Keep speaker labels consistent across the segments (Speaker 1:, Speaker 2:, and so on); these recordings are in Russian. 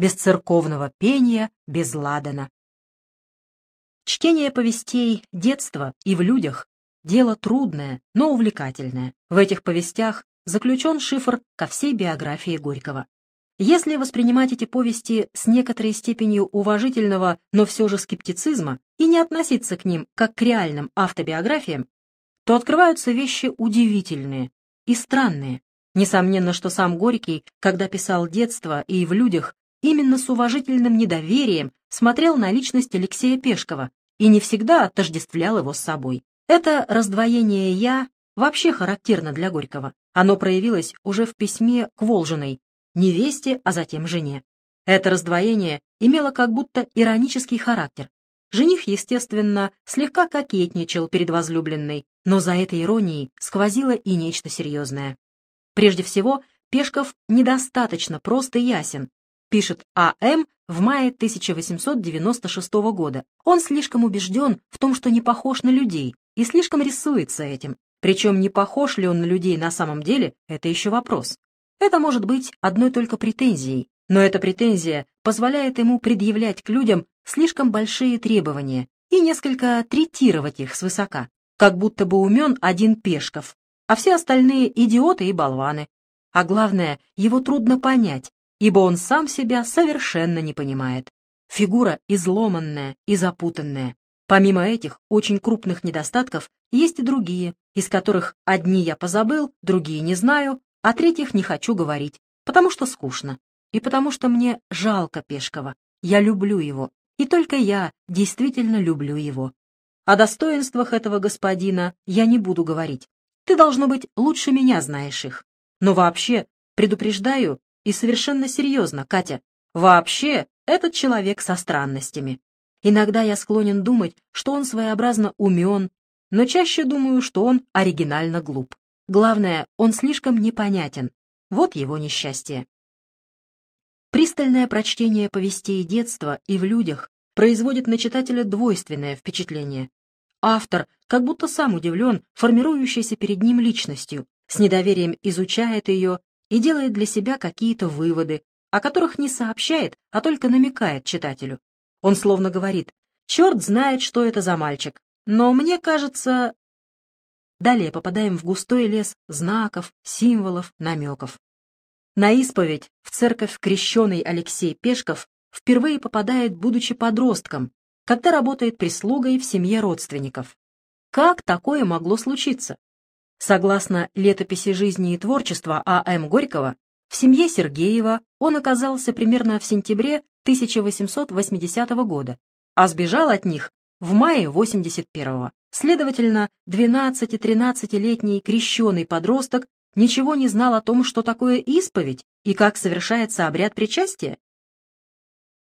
Speaker 1: без церковного пения, без ладана. Чтение повестей детства и в людях – дело трудное, но увлекательное. В этих повестях заключен шифр ко всей биографии Горького. Если воспринимать эти повести с некоторой степенью уважительного, но все же скептицизма и не относиться к ним как к реальным автобиографиям, то открываются вещи удивительные и странные. Несомненно, что сам Горький, когда писал детство и в людях, именно с уважительным недоверием смотрел на личность Алексея Пешкова и не всегда отождествлял его с собой. Это раздвоение «я» вообще характерно для Горького. Оно проявилось уже в письме к Волжиной, невесте, а затем жене. Это раздвоение имело как будто иронический характер. Жених, естественно, слегка кокетничал перед возлюбленной, но за этой иронией сквозило и нечто серьезное. Прежде всего, Пешков недостаточно прост и ясен, пишет А.М. в мае 1896 года. Он слишком убежден в том, что не похож на людей, и слишком рисуется этим. Причем не похож ли он на людей на самом деле, это еще вопрос. Это может быть одной только претензией, но эта претензия позволяет ему предъявлять к людям слишком большие требования и несколько третировать их свысока, как будто бы умен один Пешков, а все остальные идиоты и болваны. А главное, его трудно понять, ибо он сам себя совершенно не понимает. Фигура изломанная и запутанная. Помимо этих очень крупных недостатков, есть и другие, из которых одни я позабыл, другие не знаю, а третьих не хочу говорить, потому что скучно, и потому что мне жалко Пешкова. Я люблю его, и только я действительно люблю его. О достоинствах этого господина я не буду говорить. Ты, должно быть, лучше меня знаешь их. Но вообще, предупреждаю, и совершенно серьезно, Катя, вообще этот человек со странностями. Иногда я склонен думать, что он своеобразно умен, но чаще думаю, что он оригинально глуп. Главное, он слишком непонятен. Вот его несчастье. Пристальное прочтение повестей детства и в людях производит на читателя двойственное впечатление. Автор как будто сам удивлен формирующейся перед ним личностью, с недоверием изучает ее и делает для себя какие-то выводы, о которых не сообщает, а только намекает читателю. Он словно говорит, черт знает, что это за мальчик, но мне кажется... Далее попадаем в густой лес знаков, символов, намеков. На исповедь в церковь крещеный Алексей Пешков впервые попадает, будучи подростком, когда работает прислугой в семье родственников. Как такое могло случиться? Согласно летописи жизни и творчества А.М. Горького, в семье Сергеева он оказался примерно в сентябре 1880 года, а сбежал от них в мае 81-го. Следовательно, 12-13-летний крещеный подросток ничего не знал о том, что такое исповедь и как совершается обряд причастия.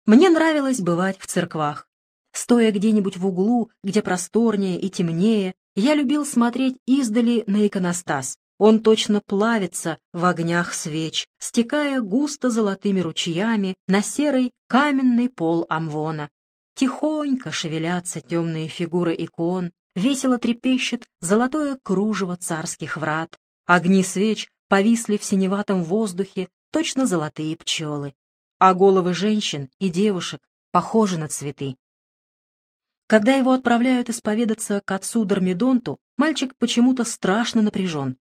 Speaker 1: Мне нравилось бывать в церквах. Стоя где-нибудь в углу, где просторнее и темнее, я любил смотреть издали на иконостас. Он точно плавится в огнях свеч, стекая густо золотыми ручьями на серый каменный пол амвона. Тихонько шевелятся темные фигуры икон, весело трепещет золотое кружево царских врат. Огни свеч повисли в синеватом воздухе, точно золотые пчелы. А головы женщин и девушек похожи на цветы. Когда его отправляют исповедаться к отцу Дормидонту, мальчик почему-то страшно напряжен.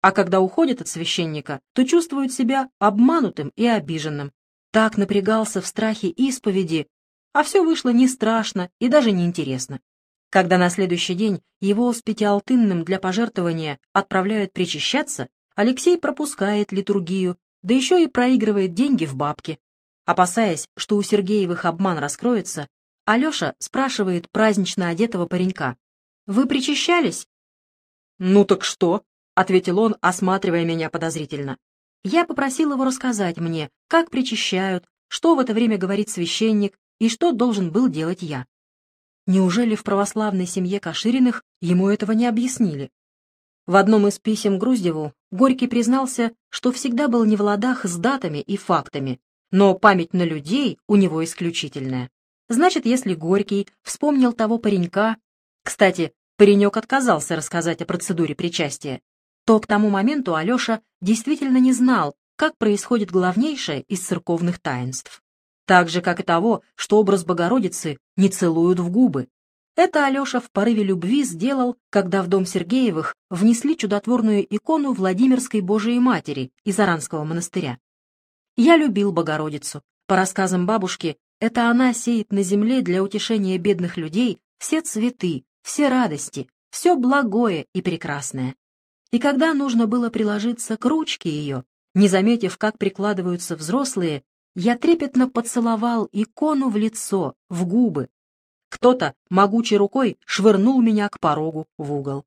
Speaker 1: А когда уходит от священника, то чувствует себя обманутым и обиженным. Так напрягался в страхе исповеди, а все вышло не страшно и даже не интересно. Когда на следующий день его с пятиалтынным для пожертвования отправляют причащаться, Алексей пропускает литургию, да еще и проигрывает деньги в бабки. Опасаясь, что у Сергеевых обман раскроется, Алеша спрашивает празднично одетого паренька. «Вы причащались?» «Ну так что?» — ответил он, осматривая меня подозрительно. Я попросил его рассказать мне, как причащают, что в это время говорит священник и что должен был делать я. Неужели в православной семье Кашириных ему этого не объяснили? В одном из писем Груздеву Горький признался, что всегда был не в ладах с датами и фактами, но память на людей у него исключительная. Значит, если Горький вспомнил того паренька... Кстати, паренек отказался рассказать о процедуре причастия, то к тому моменту Алеша действительно не знал, как происходит главнейшее из церковных таинств. так же, как и того, что образ Богородицы не целуют в губы. Это Алеша в порыве любви сделал, когда в дом Сергеевых внесли чудотворную икону Владимирской Божией Матери из Аранского монастыря. Я любил Богородицу. По рассказам бабушки, это она сеет на земле для утешения бедных людей все цветы, все радости, все благое и прекрасное. И когда нужно было приложиться к ручке ее, не заметив, как прикладываются взрослые, я трепетно поцеловал икону в лицо, в губы. Кто-то могучей рукой швырнул меня к порогу в угол.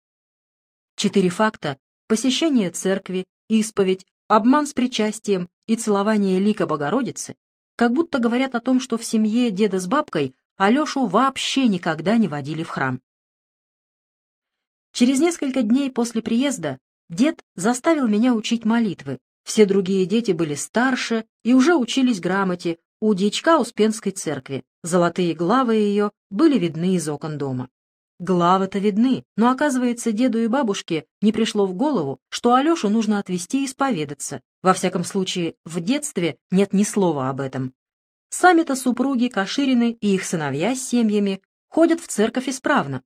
Speaker 1: Четыре факта — посещение церкви, исповедь, обман с причастием и целование лика Богородицы — как будто говорят о том, что в семье деда с бабкой Алешу вообще никогда не водили в храм. Через несколько дней после приезда дед заставил меня учить молитвы. Все другие дети были старше и уже учились грамоте у дьячка Успенской церкви. Золотые главы ее были видны из окон дома. Главы-то видны, но, оказывается, деду и бабушке не пришло в голову, что Алешу нужно отвезти и исповедаться. Во всяком случае, в детстве нет ни слова об этом. Сами-то супруги Каширины и их сыновья с семьями ходят в церковь исправно,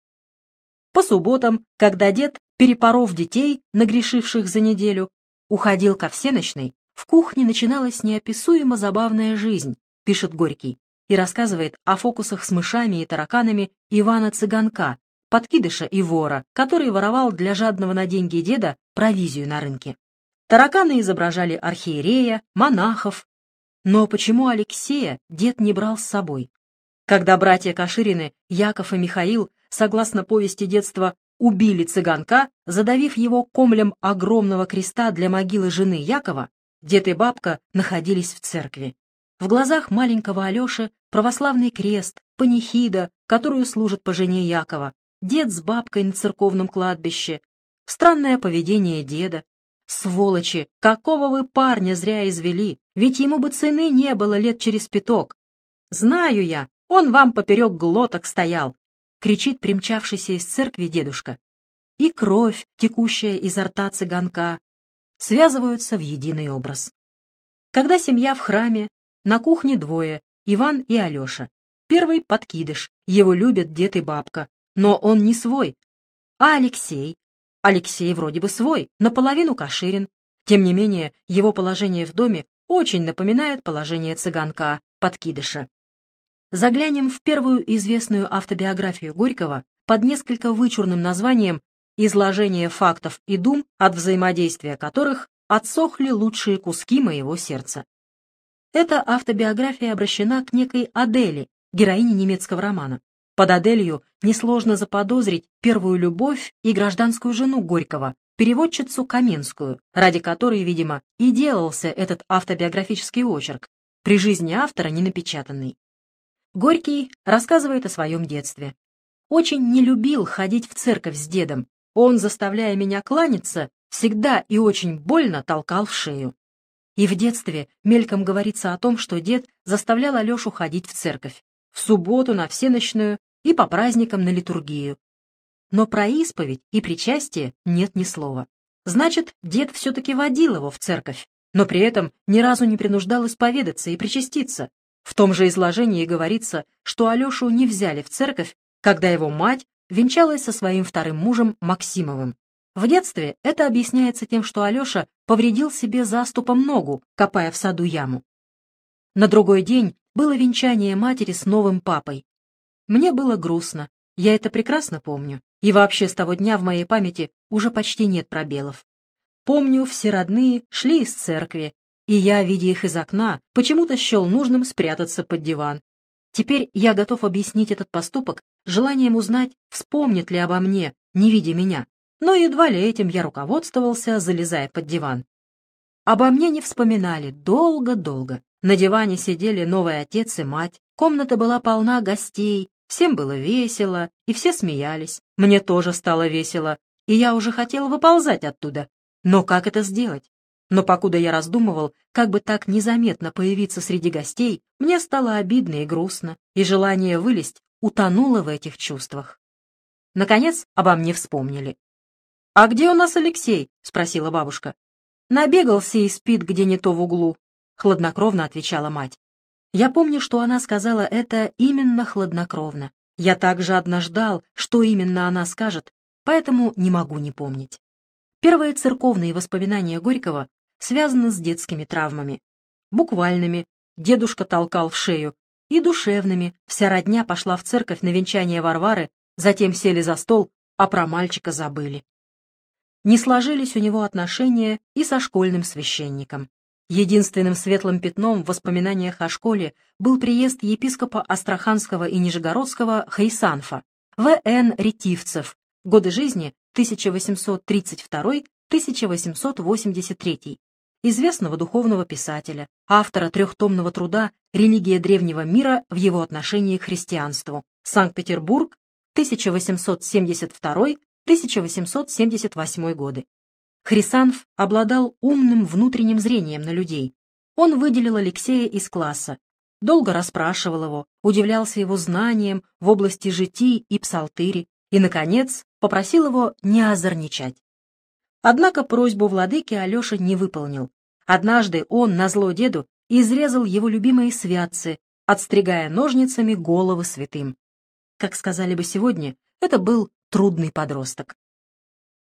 Speaker 1: по субботам, когда дед, перепоров детей, нагрешивших за неделю, уходил ко всеночной, в кухне начиналась неописуемо забавная жизнь, пишет Горький, и рассказывает о фокусах с мышами и тараканами Ивана Цыганка, подкидыша и вора, который воровал для жадного на деньги деда провизию на рынке. Тараканы изображали архиерея, монахов. Но почему Алексея дед не брал с собой? Когда братья Каширины, Яков и Михаил согласно повести детства, убили цыганка, задавив его комлем огромного креста для могилы жены Якова, дед и бабка находились в церкви. В глазах маленького Алеши православный крест, панихида, которую служат по жене Якова, дед с бабкой на церковном кладбище, странное поведение деда. Сволочи, какого вы парня зря извели, ведь ему бы цены не было лет через пяток. Знаю я, он вам поперек глоток стоял, кричит примчавшийся из церкви дедушка. И кровь, текущая изо рта цыганка, связываются в единый образ. Когда семья в храме, на кухне двое, Иван и Алеша. Первый — подкидыш, его любят дед и бабка, но он не свой. А Алексей? Алексей вроде бы свой, наполовину Каширин. Тем не менее, его положение в доме очень напоминает положение цыганка, подкидыша. Заглянем в первую известную автобиографию Горького под несколько вычурным названием «Изложение фактов и дум, от взаимодействия которых отсохли лучшие куски моего сердца». Эта автобиография обращена к некой Адели, героине немецкого романа. Под Аделью несложно заподозрить первую любовь и гражданскую жену Горького, переводчицу Каменскую, ради которой, видимо, и делался этот автобиографический очерк, при жизни автора не напечатанный. Горький рассказывает о своем детстве. «Очень не любил ходить в церковь с дедом. Он, заставляя меня кланяться, всегда и очень больно толкал в шею. И в детстве мельком говорится о том, что дед заставлял Алешу ходить в церковь. В субботу на всеночную и по праздникам на литургию. Но про исповедь и причастие нет ни слова. Значит, дед все-таки водил его в церковь, но при этом ни разу не принуждал исповедаться и причаститься, в том же изложении говорится, что Алешу не взяли в церковь, когда его мать венчалась со своим вторым мужем Максимовым. В детстве это объясняется тем, что Алеша повредил себе заступом ногу, копая в саду яму. На другой день было венчание матери с новым папой. Мне было грустно, я это прекрасно помню, и вообще с того дня в моей памяти уже почти нет пробелов. Помню, все родные шли из церкви, и я, видя их из окна, почему-то счел нужным спрятаться под диван. Теперь я готов объяснить этот поступок желанием узнать, вспомнит ли обо мне, не видя меня. Но едва ли этим я руководствовался, залезая под диван. Обо мне не вспоминали долго-долго. На диване сидели новый отец и мать, комната была полна гостей, всем было весело, и все смеялись. Мне тоже стало весело, и я уже хотел выползать оттуда. Но как это сделать? Но покуда я раздумывал, как бы так незаметно появиться среди гостей, мне стало обидно и грустно, и желание вылезть утонуло в этих чувствах. Наконец обо мне вспомнили. «А где у нас Алексей?» — спросила бабушка. «Набегался и спит где не то в углу», — хладнокровно отвечала мать. Я помню, что она сказала это именно хладнокровно. Я также однаждал, что именно она скажет, поэтому не могу не помнить. Первые церковные воспоминания Горького связаны с детскими травмами. Буквальными дедушка толкал в шею, и душевными вся родня пошла в церковь на венчание Варвары, затем сели за стол, а про мальчика забыли. Не сложились у него отношения и со школьным священником. Единственным светлым пятном в воспоминаниях о школе был приезд епископа Астраханского и Нижегородского Хайсанфа, В.Н. Ретивцев, годы жизни 1832-1883, известного духовного писателя, автора трехтомного труда «Религия древнего мира в его отношении к христианству», Санкт-Петербург, 1872-1878 годы. Хрисанф обладал умным внутренним зрением на людей. Он выделил Алексея из класса, долго расспрашивал его, удивлялся его знаниям в области житий и псалтыри и, наконец, попросил его не озорничать. Однако просьбу владыки Алеша не выполнил. Однажды он, назло деду, изрезал его любимые святцы, отстригая ножницами головы святым. Как сказали бы сегодня, это был трудный подросток.